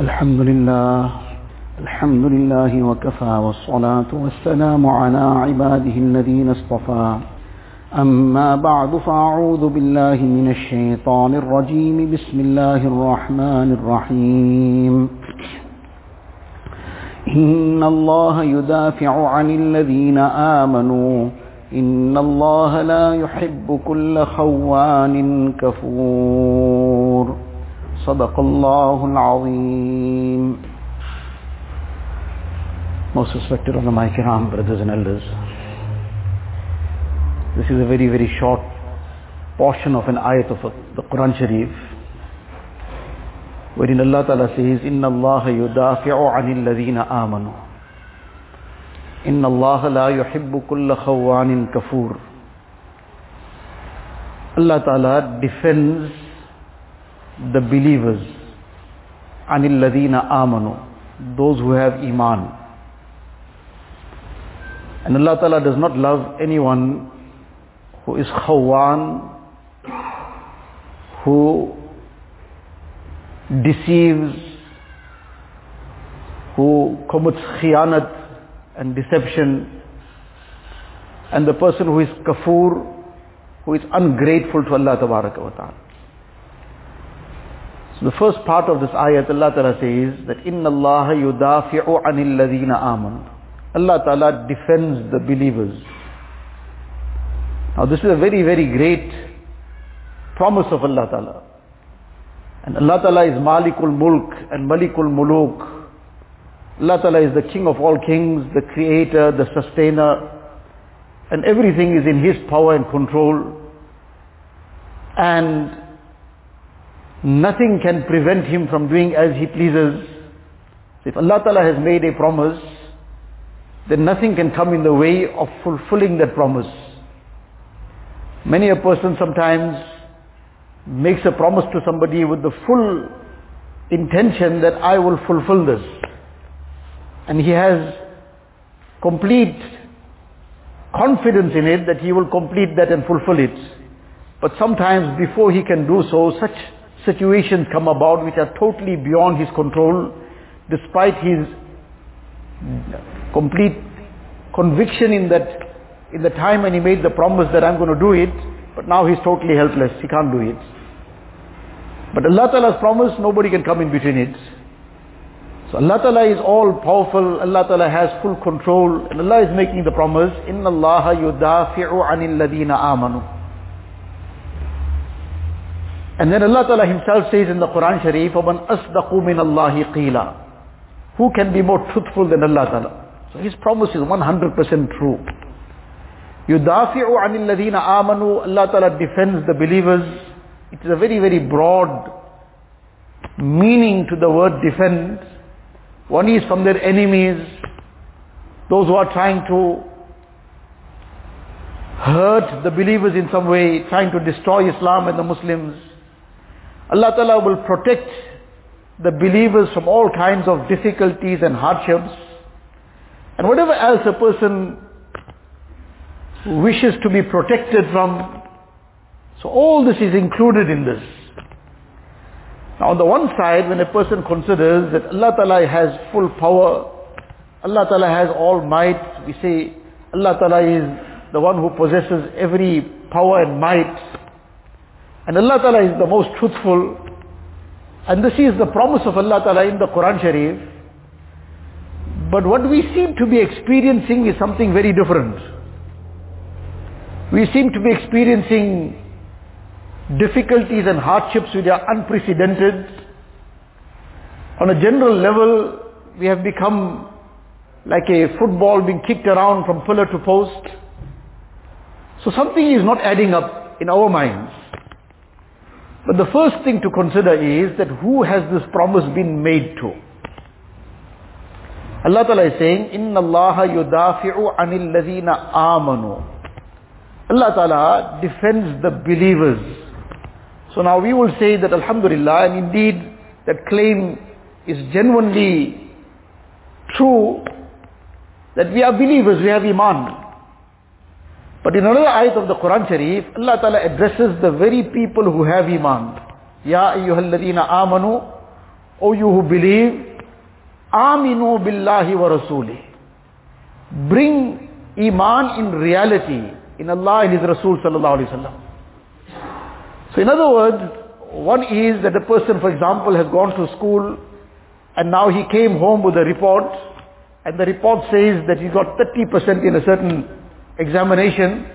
الحمد لله الحمد لله وكفى والصلاة والسلام على عباده الذين اصطفى. أما بعد فأعوذ بالله من الشيطان الرجيم. بسم الله الرحمن الرحيم. إن الله يدافع عن الذين آمنوا. إن الله لا يحب كل خوان كفور. صدق الله العظيم Most respected ulama kiram, brothers and elders. This is a very, very short portion of an ayat of the Quran Sharif, wherein Allah Ta'ala says, إِنَّ اللَّهَ يُدَافِعُ عَنِ الَّذِينَ آمَنُوا إِنَّ اللَّهَ لَا يُحِبُّ كُلَّ خَوَّانٍ كَفُورٍ Allah Ta'ala defends the believers, anil ladina amanu, those who have iman. And Allah Ta'ala does not love anyone who is khawan, who deceives, who commits khianat and deception, and the person who is kafur, who is ungrateful to Allah Ta'ala. So the first part of this ayat, Allah Ta'ala says that إِنَّ اللَّهَ يُدَافِعُ عَنِ الَّذِينَ آمَنُوا Allah Ta'ala defends the believers. Now this is a very, very great promise of Allah Ta'ala. And Allah Ta'ala is Malikul Mulk and Malikul Muluk. Allah Ta'ala is the King of all kings, the Creator, the Sustainer, and everything is in His power and control. And nothing can prevent Him from doing as He pleases. If Allah Ta'ala has made a promise, then nothing can come in the way of fulfilling that promise. Many a person sometimes makes a promise to somebody with the full intention that I will fulfill this. And he has complete confidence in it that he will complete that and fulfill it. But sometimes before he can do so, such situations come about which are totally beyond his control, despite his complete conviction in that, in the time when he made the promise that I'm going to do it, but now he's totally helpless. He can't do it. But Allah Ta'ala's promise, nobody can come in between it. So Allah Ta'ala is all powerful. Allah Ta'ala has full control. And Allah is making the promise, إِنَّ اللَّهَ يُدَافِعُ عَنِ الَّذِينَ آمَنُوا And then Allah Ta'ala himself says in the Quran Sharif, وَمَنْ أَصْدَقُ مِنَ اللَّهِ قِيلًا Who can be more truthful than Allah Ta'ala? So His promise is 100% true. يُدَافِعُ عَنِ الَّذِينَ آمَنُوا Allah Ta'ala defends the believers. It is a very, very broad meaning to the word defend. One is from their enemies, those who are trying to hurt the believers in some way, trying to destroy Islam and the Muslims. Allah Ta'ala will protect the believers from all kinds of difficulties and hardships. And whatever else a person wishes to be protected from, so all this is included in this. Now on the one side, when a person considers that Allah Ta'ala has full power, Allah Ta'ala has all might, we say Allah Ta'ala is the one who possesses every power and might. And Allah Ta'ala is the most truthful. And this is the promise of Allah Ta'ala in the Quran Sharif. But what we seem to be experiencing is something very different. We seem to be experiencing difficulties and hardships which are unprecedented. On a general level, we have become like a football being kicked around from pillar to post. So something is not adding up in our minds. But the first thing to consider is that who has this promise been made to? Allah Ta'ala is saying, إِنَّ اللَّهَ يُدَافِعُ عَنِ الَّذِينَ آمَنُوا Allah Ta'ala defends the believers. So now we will say that Alhamdulillah, and indeed that claim is genuinely true, that we are believers, we have Iman. But in another ayat of the Quran Sharif, Allah Ta'ala addresses the very people who have Iman. Ya ayyuhalladhina amanu, O you who believe, Aminu billahi wa rasuli. Bring Iman in reality in Allah and His Rasul sallallahu alayhi wasallam. So in other words, one is that a person, for example, has gone to school and now he came home with a report and the report says that he got 30% in a certain examination.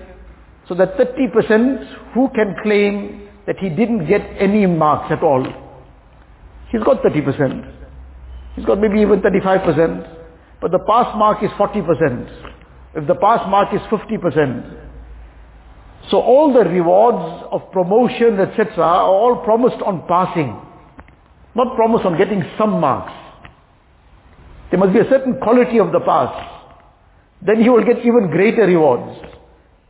So that 30% who can claim that he didn't get any marks at all? He's got 30%. He's got maybe even 35%. But the pass mark is 40%. If the pass mark is 50%. So all the rewards of promotion, etc., are all promised on passing. Not promised on getting some marks. There must be a certain quality of the pass. Then he will get even greater rewards.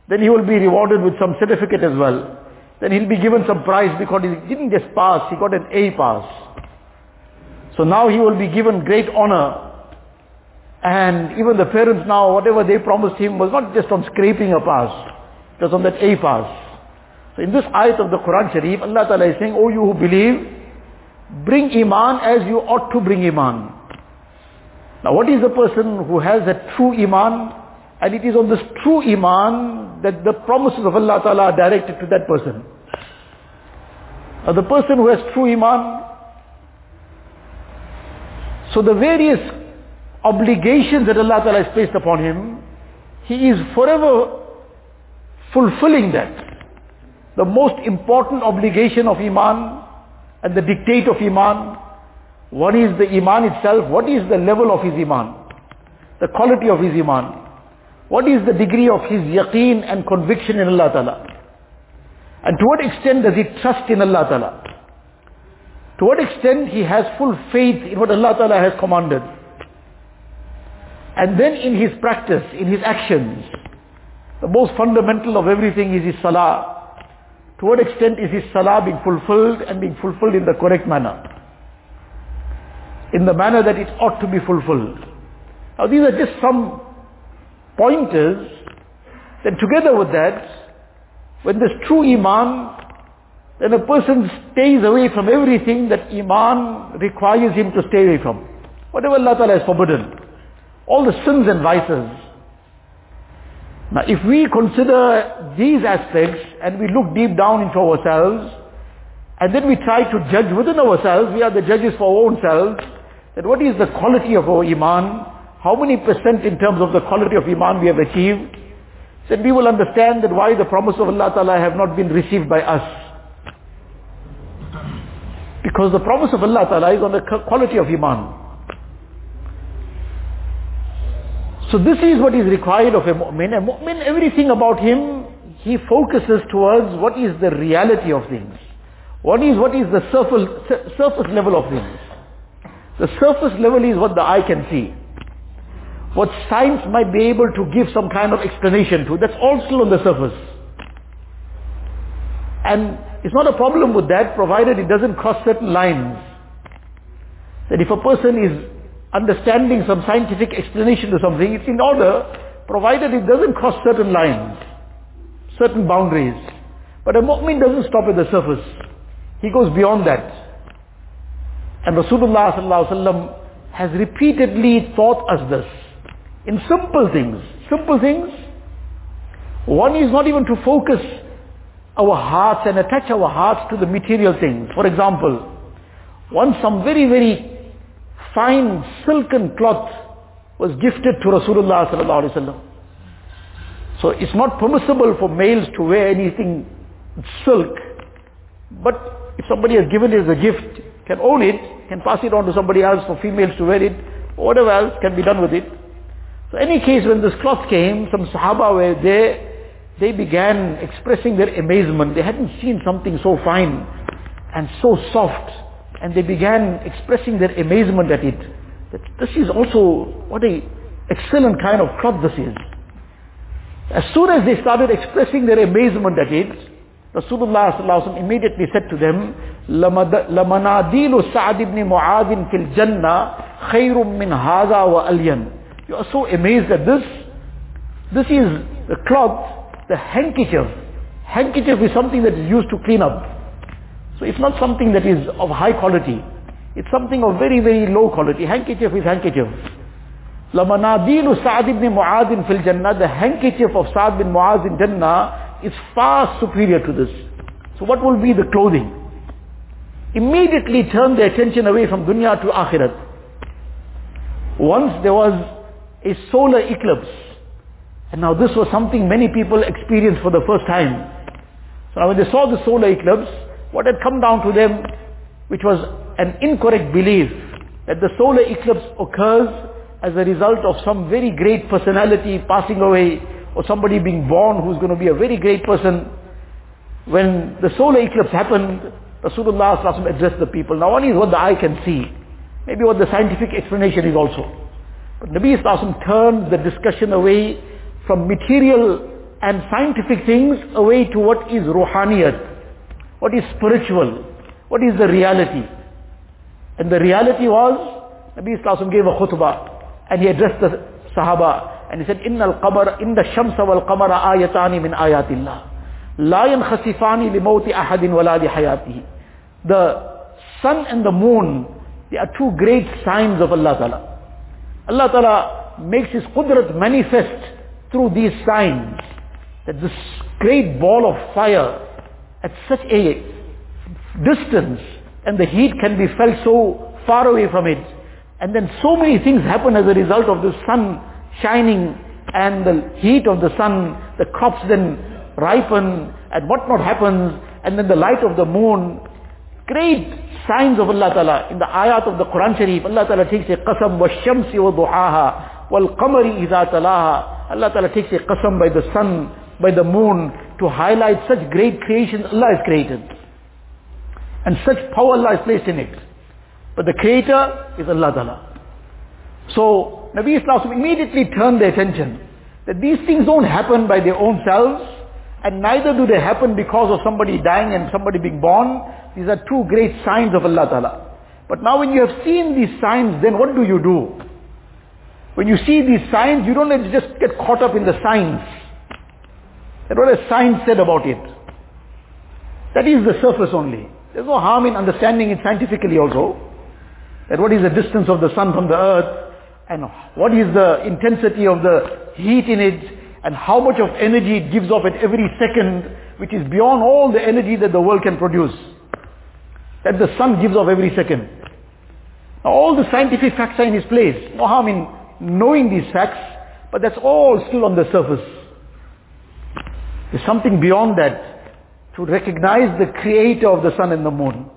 Then he will be rewarded with some certificate as well. Then he'll be given some prize because he didn't just pass, he got an A pass. So now he will be given great honor. And even the parents now, whatever they promised him was not just on scraping a pass. It was on that A pass. So in this ayat of the Quran Sharif, Allah Ta'ala is saying, Oh you who believe, bring Iman as you ought to bring Iman. Now what is the person who has a true Iman? And it is on this true Iman that the promises of Allah Ta'ala are directed to that person. Now the person who has true Iman, so the various obligations that Allah Ta'ala has placed upon him, he is forever fulfilling that. The most important obligation of Iman and the dictate of Iman, one is the Iman itself, what is the level of his Iman, the quality of his Iman, what is the degree of his yaqeen and conviction in Allah Ta'ala, and to what extent does he trust in Allah Ta'ala, to what extent he has full faith in what Allah Ta'ala has commanded, and then in his practice, in his actions, the most fundamental of everything is his salah. To what extent is his salah being fulfilled and being fulfilled in the correct manner? In the manner that it ought to be fulfilled. Now these are just some pointers. Then together with that, when there's true iman, then a person stays away from everything that iman requires him to stay away from. Whatever Allah Ta'ala has forbidden. All the sins and vices. Now if we consider these aspects and we look deep down into ourselves and then we try to judge within ourselves, we are the judges for our own selves, that what is the quality of our iman, how many percent in terms of the quality of iman we have achieved, then we will understand that why the promise of Allah Ta'ala have not been received by us. Because the promise of Allah Ta'ala is on the quality of iman. So this is what is required of a mu'min. A mu'min, everything about him, he focuses towards what is the reality of things. What is, what is the surface, surface level of things. The surface level is what the eye can see. What science might be able to give some kind of explanation to, that's all still on the surface. And it's not a problem with that, provided it doesn't cross certain lines. That if a person is understanding some scientific explanation to something, it's in order, provided it doesn't cross certain lines, certain boundaries. But a mu'min doesn't stop at the surface. He goes beyond that. And Rasulullah has repeatedly taught us this. In simple things. Simple things. One is not even to focus our hearts and attach our hearts to the material things. For example, once some very, very fine silken cloth was gifted to Rasulullah. So it's not permissible for males to wear anything silk, but if somebody has given it as a gift, can own it, can pass it on to somebody else for females to wear it, whatever else can be done with it. So any case when this cloth came, some Sahaba were there, they began expressing their amazement. They hadn't seen something so fine and so soft and they began expressing their amazement at it. That this is also, what a excellent kind of cloth this is. As soon as they started expressing their amazement at it, Rasulullah immediately said to them, لَمَنَادِيلُ سَعْدِ بْنِ مُعَاذٍ فِي الْجَنَّةِ خَيْرٌ مِّنْ هَذَا وَأَلْيَنْ You are so amazed at this. This is the cloth, the handkerchief. Handkerchief is something that is used to clean up. So it's not something that is of high quality. It's something of very, very low quality. Handkerchief is handkerchief. لَمَنَادِيلُ سَعْدِ بْنِ مُعَادٍ فِي الْجَنَّةِ The handkerchief of Sa'd bin Mu'adh in Jannah is far superior to this. So what will be the clothing? Immediately turn their attention away from dunya to akhirat. Once there was a solar eclipse. And now this was something many people experienced for the first time. So now when they saw the solar eclipse, what had come down to them, which was an incorrect belief, that the solar eclipse occurs as a result of some very great personality passing away, or somebody being born who's going to be a very great person. When the solar eclipse happened, Rasulullah addressed the people. Now one is what the eye can see. Maybe what the scientific explanation is also. But Nabi Wasallam turned the discussion away from material and scientific things away to what is ruhaniyat, what is spiritual, what is the reality. And the reality was, Nabi Wasallam gave a khutbah and he addressed the Sahaba and he said, إِنَّ الْقَمَرَ إِنَّ الشَّمْسَ وَالْقَمَرَ آيَتَانِ مِنْ آيَاتِ اللَّهِ لَا يَنْخَسِفَانِ لِمَوْتِ أَحَدٍ وَلَا لِحَيَاتِهِ The sun and the moon, they are two great signs of Allah Ta'ala. Allah Ta'ala makes His Qudrat manifest through these signs. That this great ball of fire at such a distance and the heat can be felt so far away from it. And then so many things happen as a result of the sun shining and the heat of the sun, the crops then ripen and what not happens and then the light of the moon. Great signs of Allah Ta'ala. In the ayat of the Quran Sharif, Allah Ta'ala takes a qasam wa shamsi wa duhaha wal qamari idha talaha. Allah Ta'ala takes a qasam by the sun, by the moon to highlight such great creation Allah has created. And such power Allah has placed in it. But the creator is Allah Ta'ala. So Nabi Islam immediately turned their attention that these things don't happen by their own selves and neither do they happen because of somebody dying and somebody being born. These are two great signs of Allah Ta'ala. But now when you have seen these signs, then what do you do? When you see these signs, you don't just get caught up in the signs. That what a science said about it. That is the surface only. There's no harm in understanding it scientifically also. That what is the distance of the sun from the earth, and what is the intensity of the heat in it, and how much of energy it gives off at every second, which is beyond all the energy that the world can produce. That the sun gives off every second. Now all the scientific facts are in its place. No harm in knowing these facts, but that's all still on the surface. There's something beyond that to recognize the creator of the sun and the moon.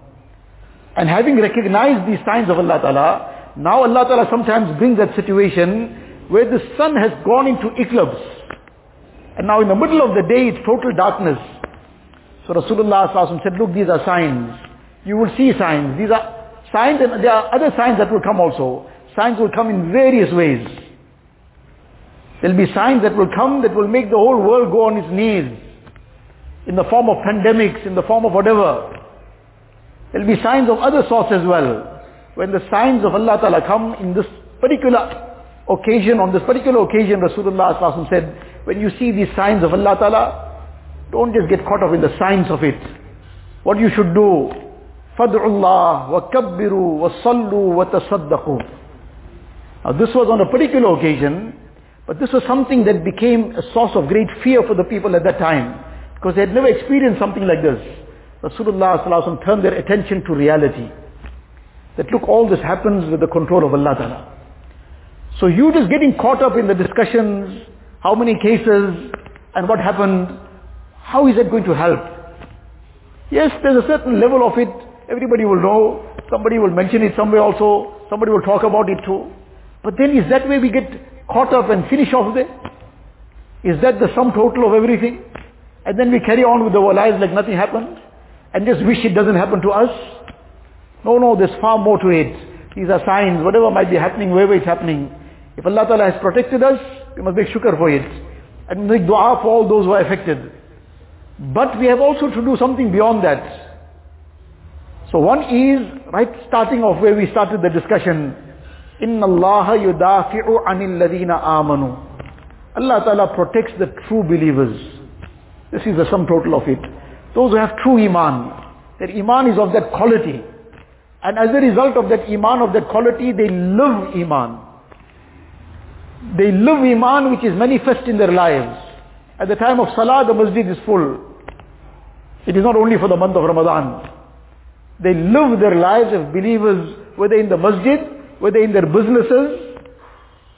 And having recognized these signs of Allah Ta'ala, now Allah Ta'ala sometimes brings that situation where the sun has gone into eclipse. And now in the middle of the day it's total darkness. So Rasulullah said, look, these are signs. You will see signs. These are signs and there are other signs that will come also. Signs will come in various ways. There'll be signs that will come that will make the whole world go on its knees. In the form of pandemics, in the form of whatever. There'll be signs of other sorts as well When the signs of Allah Ta'ala come in this particular occasion, on this particular occasion, Rasulullah said, when you see these signs of Allah Ta'ala, don't just get caught up in the signs of it. What you should do, فَادْعُوا اللَّهِ وَكَبِّرُوا وَصَلُّوا وَتَصَدَّقُوا Now this was on a particular occasion, but this was something that became a source of great fear for the people at that time, because they had never experienced something like this. Rasulullah turned their attention to reality. That look, all this happens with the control of Allah Ta'ala. So you just getting caught up in the discussions, how many cases, and what happened, how is that going to help? Yes, there's a certain level of it, everybody will know, somebody will mention it somewhere also, somebody will talk about it too. But then is that where we get caught up and finish off there? Is that the sum total of everything? And then we carry on with our lives like nothing happened? And just wish it doesn't happen to us? No, no, there's far more to it. These are signs, whatever might be happening, wherever it's happening. If Allah Ta'ala has protected us, we must make shukr for it. And make dua for all those who are affected. But we have also to do something beyond that. So one is, right starting off where we started the discussion, إِنَّ اللَّهَ يُدَافِعُ عَنِ الَّذِينَ آمَنُوا Allah Ta'ala protects the true believers. This is the sum total of it. Those who have true iman. Their iman is of that quality. And as a result of that iman, of that quality, they live iman. They live iman which is manifest in their lives. At the time of salah, the masjid is full. It is not only for the month of Ramadan. They live their lives as believers, whether in the masjid, whether in their businesses,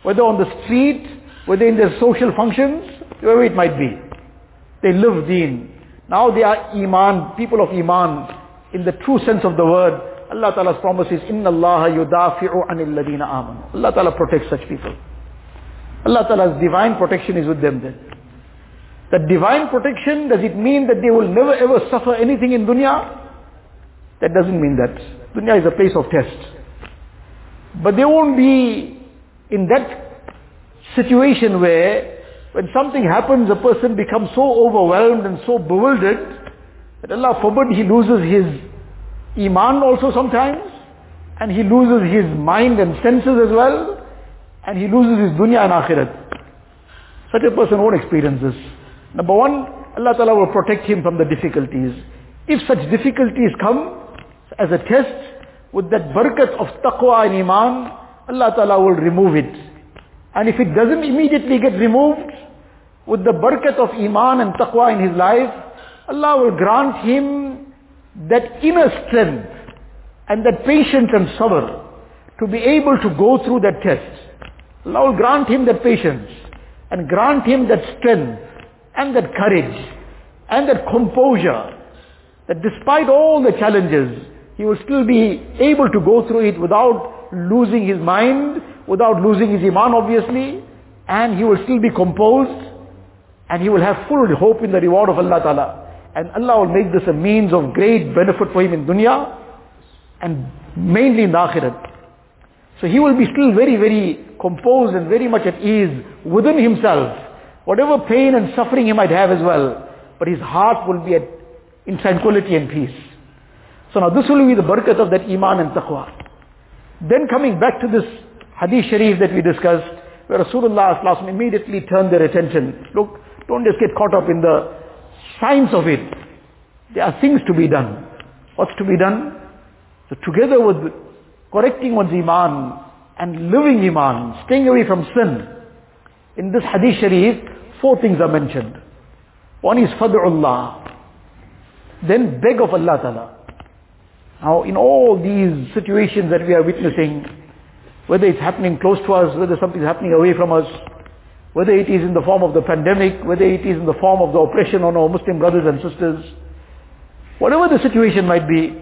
whether on the street, whether in their social functions, wherever it might be. They live deen. Now they are iman, people of iman, in the true sense of the word. Allah Taala promises, Inna Allah yudafi'u anil aman. Allah Ta'ala protects such people. Allah Ta'ala's divine protection is with them then. That divine protection, does it mean that they will never ever suffer anything in dunya? That doesn't mean that. Dunya is a place of test. But they won't be in that situation where when something happens, a person becomes so overwhelmed and so bewildered that Allah forbid he loses his iman also sometimes and he loses his mind and senses as well and he loses his dunya and akhirat. Such a person won't experience this. Number one, Allah Ta'ala will protect him from the difficulties. If such difficulties come as a test, with that barakat of taqwa and iman, Allah Ta'ala will remove it. And if it doesn't immediately get removed, with the barakat of iman and taqwa in his life, Allah will grant him that inner strength and that patience and sabr to be able to go through that test. Allah will grant him that patience and grant him that strength and that courage and that composure that despite all the challenges, he will still be able to go through it without losing his mind, without losing his iman obviously, and he will still be composed and he will have full hope in the reward of Allah Ta'ala. And Allah will make this a means of great benefit for him in dunya and mainly in the akhirat. So he will be still very, very composed and very much at ease within himself. Whatever pain and suffering he might have as well. But his heart will be at, in tranquility and peace. So now this will be the barakat of that iman and taqwa. Then coming back to this hadith sharif that we discussed, where Rasulullah immediately turned their attention. Look, don't just get caught up in the science of it. There are things to be done. What's to be done? So together with correcting one's iman and living iman, staying away from sin, in this hadith sharif, four things are mentioned. One is fad'ullah. Then beg of Allah Ta'ala. Now in all these situations that we are witnessing, whether it's happening close to us, whether something is happening away from us, whether it is in the form of the pandemic, whether it is in the form of the oppression on our Muslim brothers and sisters, whatever the situation might be,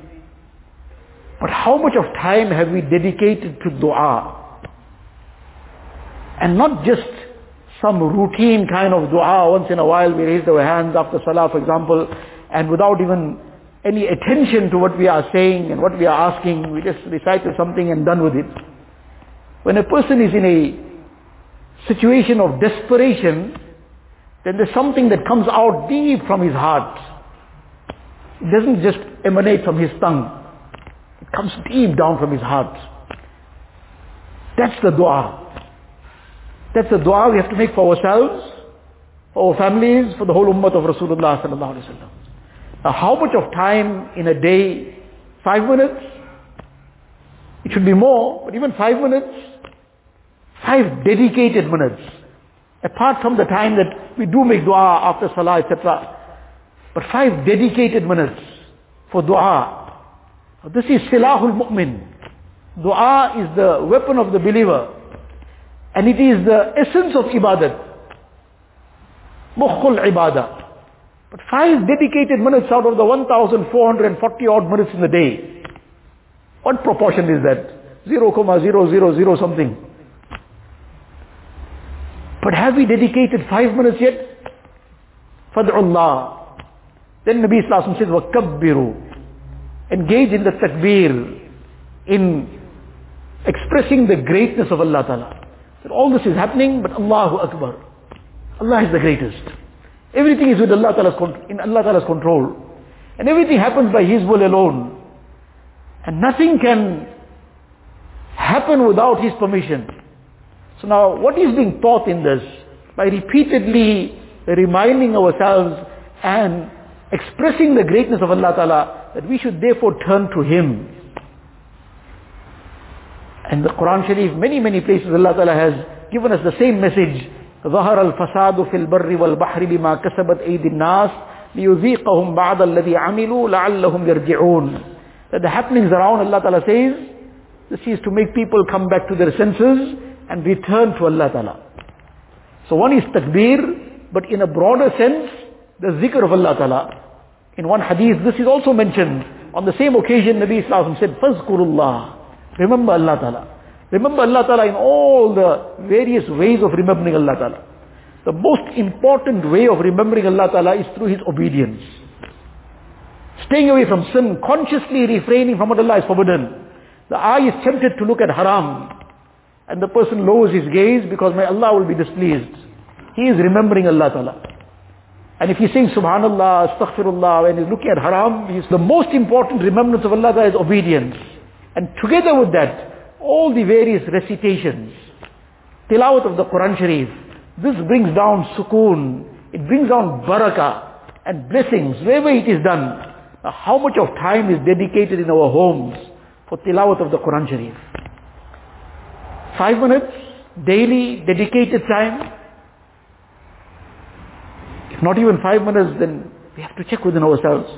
but how much of time have we dedicated to dua? And not just some routine kind of dua, once in a while we raise our hands after salah for example, and without even any attention to what we are saying and what we are asking, we just recited something and done with it. When a person is in a situation of desperation, then there's something that comes out deep from his heart. It doesn't just emanate from his tongue. It comes deep down from his heart. That's the dua. That's the dua we have to make for ourselves, for our families, for the whole ummah of Rasulullah sallallahu alaihi wasallam. Now how much of time in a day? Five minutes? It should be more, but even five minutes? Five dedicated minutes. Apart from the time that we do make dua after salah, etc. But five dedicated minutes for dua. This is silahul mu'min. Dua is the weapon of the believer. And it is the essence of ibadat. Mukhul ibadah. But five dedicated minutes out of the 1440 odd minutes in the day. What proportion is that? 0,000 something. But have we dedicated five minutes yet? Fad'ullah. Then Nabi Sallallahu says, وَكَبِّرُوا Engage in the takbir, in expressing the greatness of Allah Ta'ala. That all this is happening, but Allahu Akbar. Allah is the greatest. Everything is with Allah Ta'ala's, in Allah Ta'ala's control. And everything happens by His will alone. And nothing can happen without His permission. So now what is being taught in this? By repeatedly reminding ourselves and expressing the greatness of Allah Ta'ala that we should therefore turn to Him. And the Quran Sharif, many, many places Allah Ta'ala has given us the same message. ظهر الفساد في البر والبحر بما كسبت أيدي الناس ليذيقهم بعض الذي عملوا لعلهم يرجعون that the happenings around Allah Ta'ala says this is to make people come back to their senses and return to Allah Ta'ala so one is takbir but in a broader sense the zikr of Allah Ta'ala in one hadith this is also mentioned on the same occasion Nabi Islam said fazkurullah remember Allah Ta'ala remember Allah Ta'ala in all the various ways of remembering Allah Ta'ala the most important way of remembering Allah Ta'ala is through His obedience. Staying away from sin, consciously refraining from what Allah has forbidden. The eye is tempted to look at haram. And the person lowers his gaze because my Allah will be displeased. He is remembering Allah Ta'ala. And if he's saying Subhanallah, Astaghfirullah, and he's looking at haram, he's the most important remembrance of Allah Ta'ala is obedience. And together with that, all the various recitations, tilawat of the Quran Sharif, this brings down sukoon. It brings down barakah and blessings wherever it is done. Now, how much of time is dedicated in our homes for tilawat of the Quran Sharif? Five minutes daily dedicated time. If not even five minutes, then we have to check within ourselves.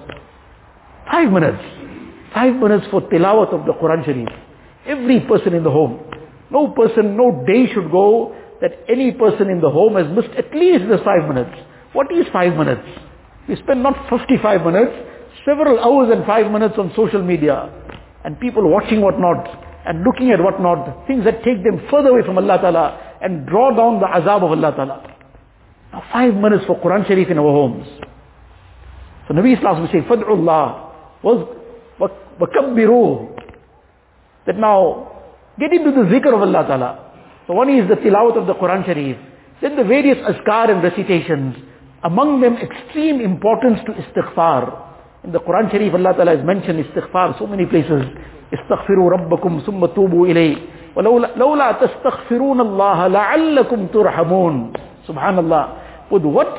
Five minutes. Five minutes for tilawat of the Quran Sharif. Every person in the home. No person, no day should go that any person in the home has missed at least this five minutes. What is five minutes? We spend not 55 minutes, several hours and five minutes on social media. And people watching what not, and looking at what not, things that take them further away from Allah Ta'ala and draw down the azab of Allah Ta'ala. Now five minutes for Quran Sharif in our homes. So Nabi Islam would say, فَدْعُ اللَّهِ وَكَبِّرُوهُ That now, get into the zikr of Allah Ta'ala. So one is the tilawat of the Quran Sharif. Then the various azkar and recitations. Among them extreme importance to istighfar. In the Quran Sharif Allah Ta'ala has mentioned istighfar so many places. استغفروا ربكم ثم توبوا إليه ولولا لولا تستغفرون الله لعلكم ترحمون سبحان الله with what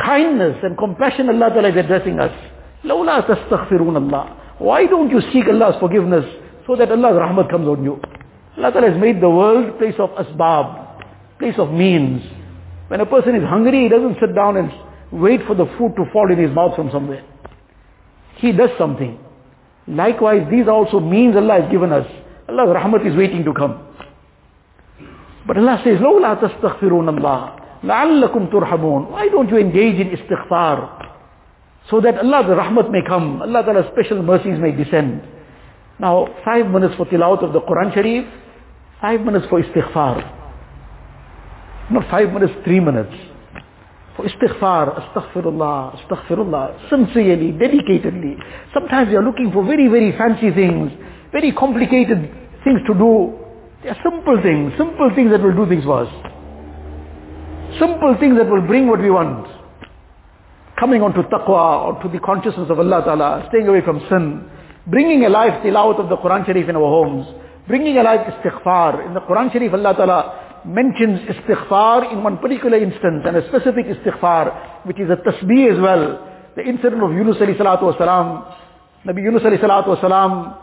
kindness and compassion Allah Ta'ala is addressing us لولا تستغفرون الله why don't you seek Allah's forgiveness so that Allah's rahmat comes on you Allah Ta'ala has made the world place of asbab, place of means. When a person is hungry, he doesn't sit down and wait for the food to fall in his mouth from somewhere. He does something. Likewise, these are also means Allah has given us. Allah's rahmat is waiting to come. But Allah says, لَوْلَا تَسْتَغْفِرُونَ اللَّهِ لَعَلَّكُمْ تُرْحَمُونَ Why don't you engage in istighfar? So that Allah's rahmat may come, Allah Ta'ala's special mercies may descend. Now, five minutes for tilawat of the Quran Sharif, Five minutes for istighfar. Not five minutes, three minutes. For istighfar, astaghfirullah, astaghfirullah, sincerely, dedicatedly. Sometimes you are looking for very, very fancy things, very complicated things to do. They are simple things, simple things that will do things for us. Simple things that will bring what we want. Coming onto taqwa, or to the consciousness of Allah Ta'ala, staying away from sin, bringing alive the tilawat of the Quran Sharif in our homes, bringing alive istighfar. In the Quran Sharif, Allah Ta'ala mentions istighfar in one particular instance and a specific istighfar, which is a tasbih as well. The incident of Yunus alayhi salatu wasalam, Nabi Yunus alayhi salatu wasalam,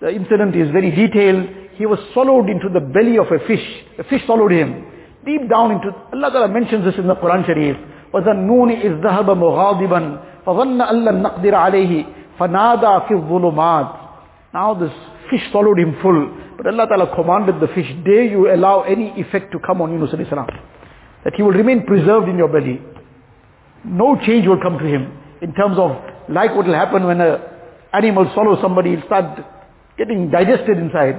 the incident is very detailed. He was swallowed into the belly of a fish. The fish swallowed him. Deep down into, Allah Ta'ala mentions this in the Quran Sharif. وَذَنُّونِ إِذْ ذَهَبَ مُغَاضِبًا فَظَنَّ أَن لَّن نَّقْدِرَ عَلَيْهِ فَنَادَى فِي الظُّلُمَاتِ Now this fish swallowed him full. But Allah Ta'ala commanded the fish, dare you allow any effect to come on Yunus salam. That he will remain preserved in your belly. No change will come to him. In terms of, like what will happen when an animal swallows somebody, he'll start getting digested inside.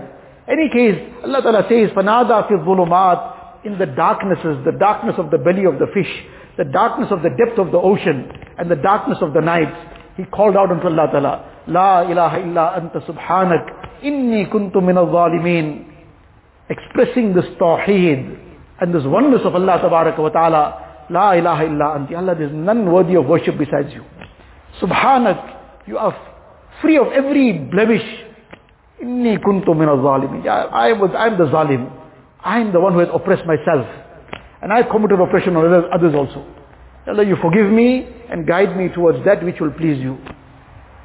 Any case, Allah Ta'ala says, فَنَادَى فِي الظُّلُمَاتِ In the darknesses, the darkness of the belly of the fish, the darkness of the depth of the ocean, and the darkness of the night, he called out unto Allah Ta'ala, La ilaha illa anta subhanak, inni kuntu min al-zalimin. Expressing this tawheed and this oneness of Allah wa Ta'ala, La ilaha illa anti. Allah, there is none worthy of worship besides you. Subhanak, you are free of every blemish. Inni kuntu min al-zalimin. I was, I am the zalim. I am the one who has oppressed myself. And I have committed oppression on others also. Allah, you forgive me and guide me towards that which will please you.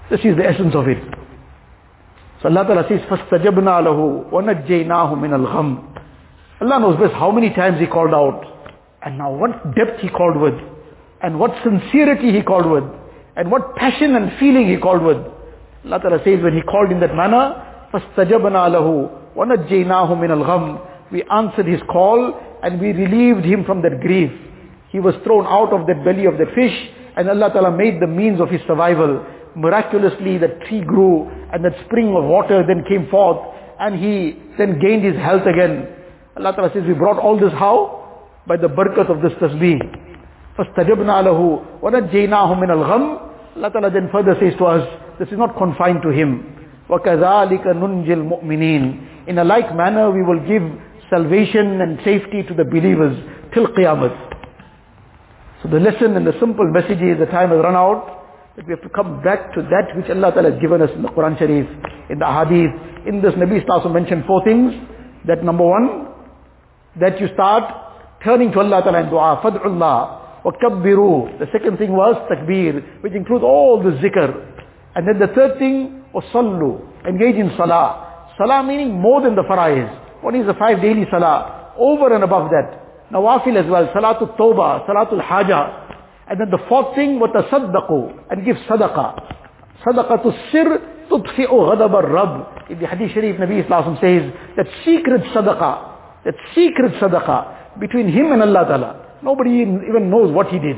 This is the essence of it. So Allah Ta'ala says, فَاسْتَجَبْنَا لَهُ وَنَجَّيْنَاهُ مِنَ الْغَمِّ Allah knows best how many times he called out, and now what depth he called with, and what sincerity he called with, and what passion and feeling he called with. Allah Ta'ala says when he called in that manner, فَاسْتَجَبْنَا لَهُ وَنَجَّيْنَاهُ مِنَ الْغَمِّ We answered his call, and we relieved him from that grief. He was thrown out of the belly of the fish, and Allah Ta'ala made the means of his survival. Miraculously, that tree grew, and that spring of water then came forth, and he then gained his health again. Allah Ta'ala says, we brought all this how? By the barakat of this tasbih. فَاسْتَجَبْنَا لَهُ وَنَجَّيْنَاهُ مِنَ الْغَمِّ Allah Ta'ala then further says to us, this is not confined to him. وَكَذَلِكَ نُنْجِ الْمُؤْمِنِينَ In a like manner, we will give salvation and safety to the believers till Qiyamah. So the lesson and the simple message is the time has run out. That we have to come back to that which Allah Ta'ala has given us in the Quran Sharif, in the Hadith. In this Nabi Sallallahu mentioned four things. That number one, that you start turning to Allah Ta'ala in dua, fad'ullah, wa. The second thing was takbir, which includes all the zikr. And then the third thing was sallu, engage in salah. Salah meaning more than the faraiz. What is the five daily salah? Over and above that. Nawafil as well, salatul tawbah, salatul haja. And then the fourth thing, وَتَصَدَّقُوا And give sadaqah. Sadaqatul sir tudfi'u ghadab al-rab. In the hadith sharif, Nabi Islam says that secret sadaqah, that secret sadaqah between him and Allah Ta'ala. Nobody even knows what he did.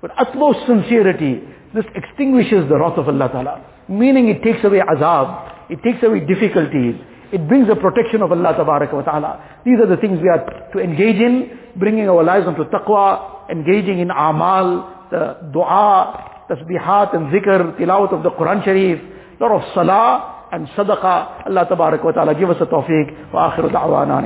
But utmost sincerity, this extinguishes the wrath of Allah Ta'ala. Meaning it takes away azab, it takes away difficulties, it brings the protection of Allah wa Ta'ala. These are the things we are to engage in, bringing our lives onto taqwa, engaging in amal, the dua, tasbihat and zikr, tilawat of the Quran Sharif, lot of salah and sadaqah. Allah wa Ta'ala give us a tawfiq. Wa akhiru da'wana